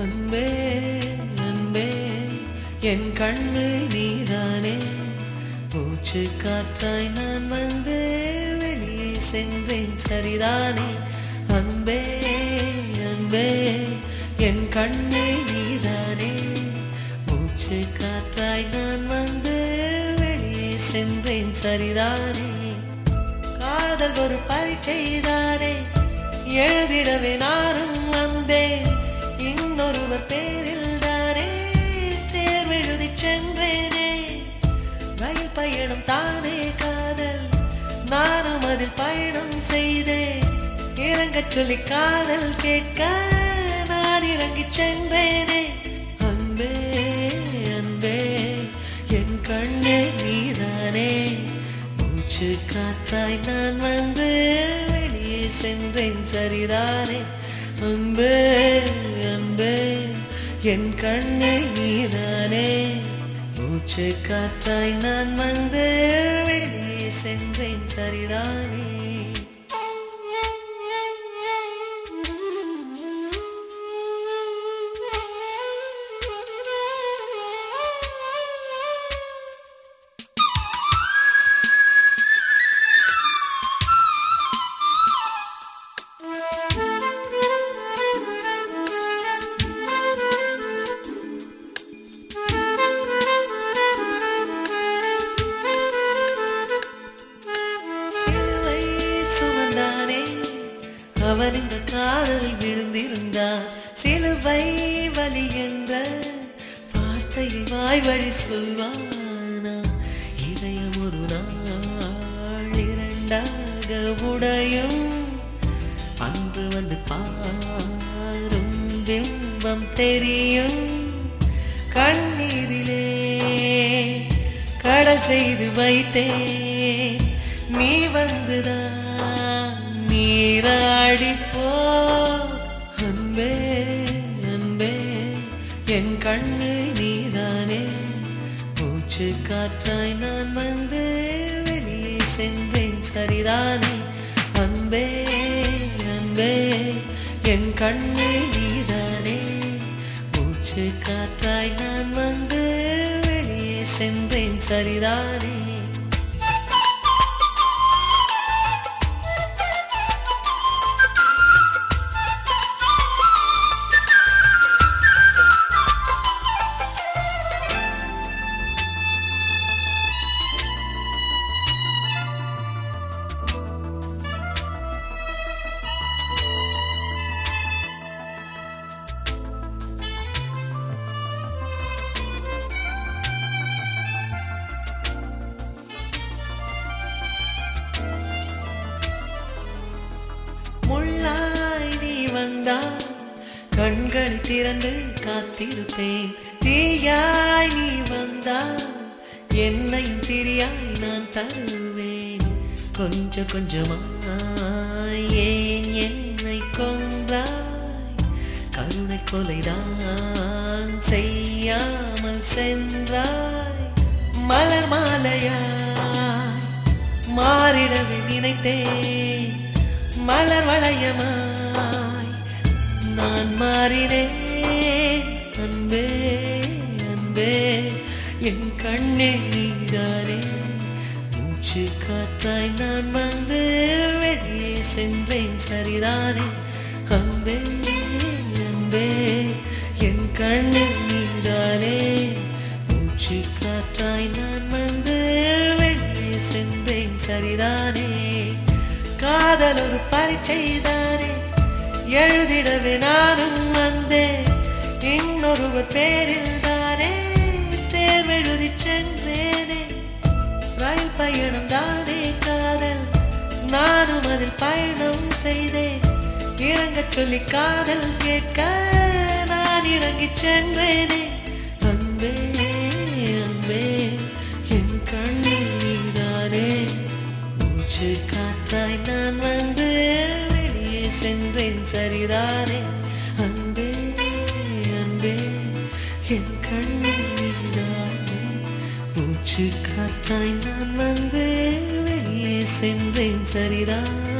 அன்பே அன்பே என் கண்ணு நீதானே. மூச்சு காற்றாய் நான் வந்து வெளியே சென்றேன் சரிதானே. அன்பே அன்பே என் கண்ணு நீதானே. மூச்சு காற்றாய் நான் வந்து வெளியே சென்றேன் சரிதானே. காதல் ஒரு பரீட்சைதானே எழுதிடவே நானும் வந்தேன். இன்னொருவர் பேரில் தானே தேர்வெழுதி சென்றேனே. ரயில் பயணம் தானே காதல்? நானும் அதில் பயணம் செய்தேன். இறங்க சொல்லி காதல் கேட்க நான் இறங்கி சென்றேனே. அன்பே அன்பே என் கண்ணே நீதானே. மூச்சு காற்றாய் நான் வந்து வெளியே சென்றேன் சரிதானே. அன்பே அன்பே என் கண்ணே நீதானே. மூச்சு காற்றாய் நான் வந்து வெளியே சென்றேன் சரிதானே. சுமந்தானே. அவன் இந்த காதல் விழுந்திருந்தான் சிலுவை வலி என்ற வார்த்தையை வாய் வழி சொல்வானா. இதயம் ஒரு நாள் இரண்டாக உடையும். அன்று வந்து பாரும் பிம்பம் தெரியும். கண்ணீரிலே கடல் செய்து வைத்தேன். நீ வந்துதான் அடிப்போ அன்பே அன்பே என் கண்ணு நீதானே. மூச்சு காற்றாய் நான் வந்து வெளியே சென்றேன் சரிதானே? அன்பே அன்பே என் கண்ணு நீதானே. மூச்சு காற்றாய் நான் வந்து வெளியே சென்றேன் சரிதானே? கண்களை திறந்து காத்திருப்பேன். தீயாய் நீ வந்தால் என்னையும் திரியாய் நான் தருவேன். கொஞ்சம் கொஞ்சமாய் ஏன் என்னை கொன்றாய்? கருணை கொலைதான் செய்யாமல் சென்றாய். மலர் மாலையாய் மாறிடவே நினைத்தேன். மலர் வளையமா நான் அன்பே அன்பே. என் கண்ணே நீதானே. மூச்சு காத்தாய் நான் வந்து வெளியே சென்றேன் சரிதானே. அன்பே அன்பே. என் கண்ணே நீதானே. மூச்சு காற்றாய் நான் வந்து வெளியே சென்றேன் சரிதானே. காதல் ஒரு பரீட்சைதானே எழுதிடவே நானும் வந்தேன். இன்னொருவர் பேரில் தானே தேர்வெழுதி சென்றேனே. ரயில் பயணம் தானே காதல் நானும் அதில் பயணம் செய்தேன். இறங்க சொல்லி காதல் கேட்க நான் இறங்கி சென்றேனே. அன்பே அன்பே என் கண்ணில் நீதானே மூச்சு காற்றாய் நான் வந்து வெளியே சென்றேன். சரிதானே? அன்பே அன்பே என் கண்ணீரானே நீதானே மூச்சு காற்றாய் நான் வந்தே வெளியே சென்றேன். சரிதான்.